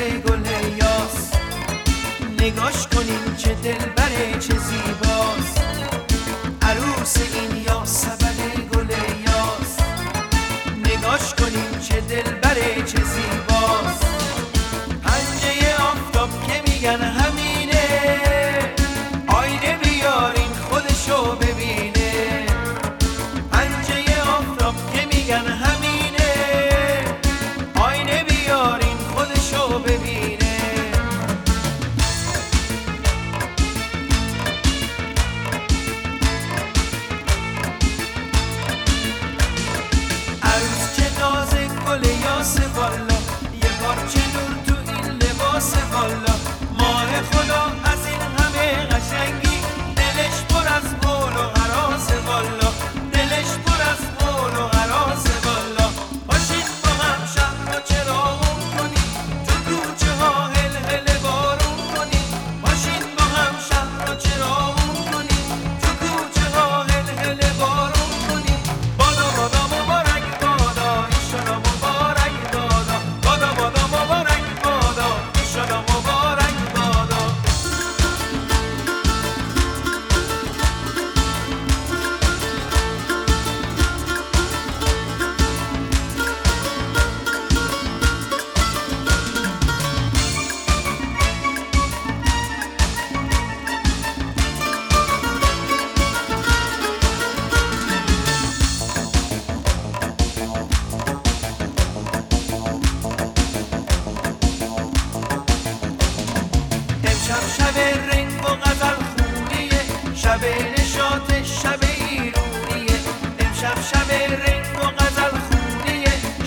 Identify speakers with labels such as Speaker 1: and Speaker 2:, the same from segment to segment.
Speaker 1: گل یاس نگاش کنین چه دلبره چه زیباست. عروس این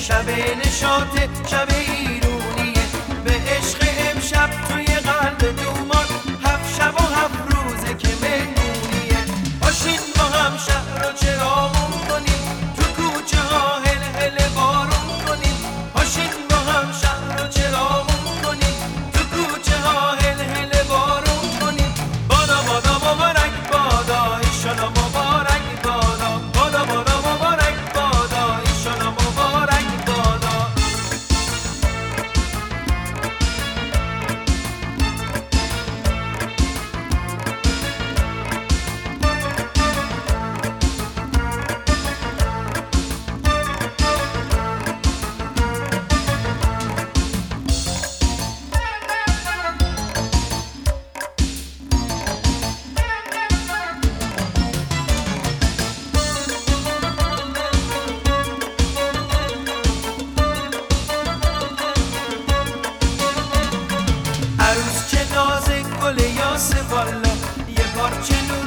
Speaker 1: شب نشاط شب se voală E orice nu